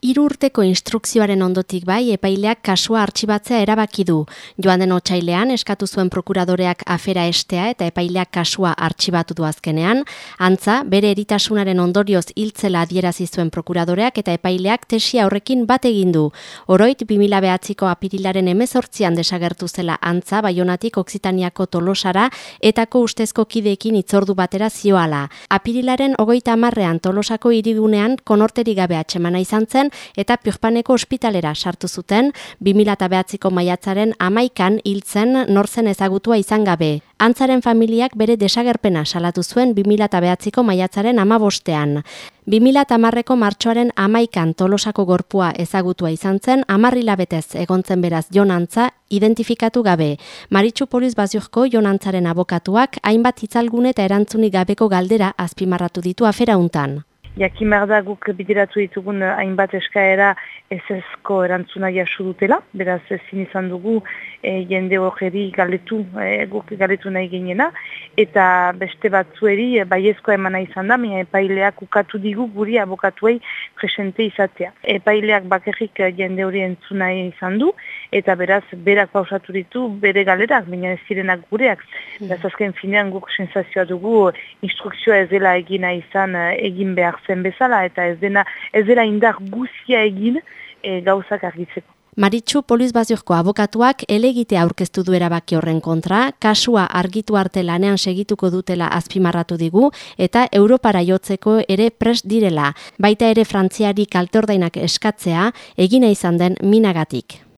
Hiru instrukzioaren ondotik bai epaileak kasua artxibatzea erabaki du. Joan den otsailean eskatu zuen prokuradoreak afera estea eta epaileak kasua artxibatu du azkenean. Antza, bere eritasunaren ondorioz hiltzela adierazi zuen prokuradoreak eta epaileak tesia horrekin bat egin du. Oroit 2009ko apirilaren 18 desagertu zela antza Baionatik Oksitaniako Tolosara etako ustezko kideekin itzordu batera zioala. Apirilaren 30ean Tolosako hirigunean konorteri gabe atxemana izan zen eta Purpaneko ospitalera sartu zuten 2009ko maiatzaren amaikan hiltzen nortzen ezagutua izan gabe. Antzaren familiak bere desagerpena salatu zuen 2009ko maiatzaren amabostean. 2008ko martxoaren amaikan tolosako gorpua ezagutua izan zen, amarrila egontzen beraz jonantza identifikatu gabe. Maritxu Poliz Baziorko jonantzaren abokatuak hainbat itzalgune eta erantzunik gabeko galdera azpimarratu ditu afera untan jakin behar da guk bideratu ditugun eh, hainbat eskaera ez ezko erantzuna jasu dutela, beraz ezin izan dugu e, jende horreri galetu, e, guk galetu nahi genena, eta beste batzueri baiezkoa emana izan da, mea epaileak ukatu digu guri abokatuei presente izatea. Epaileak bakerrik jende hori entzuna izan du, eta beraz berak pausatu ditu bere galerak, baina ez zirenak gureak. Mm. Beraz azken finean guk sensazioa dugu instrukzioa ez dela egina izan egin behar zen bezala eta ez dena ez dela indar guzia egin e, gauzak argitzeko. Maritxu Polizbaziorko abokatuak elegite aurkeztu du erabaki horren kontra, kasua argitu arte lanean segituko dutela azpimarratu digu eta Europara jotzeko ere pres direla, baita ere Frantziari kaltordainak eskatzea egina izan den minagatik.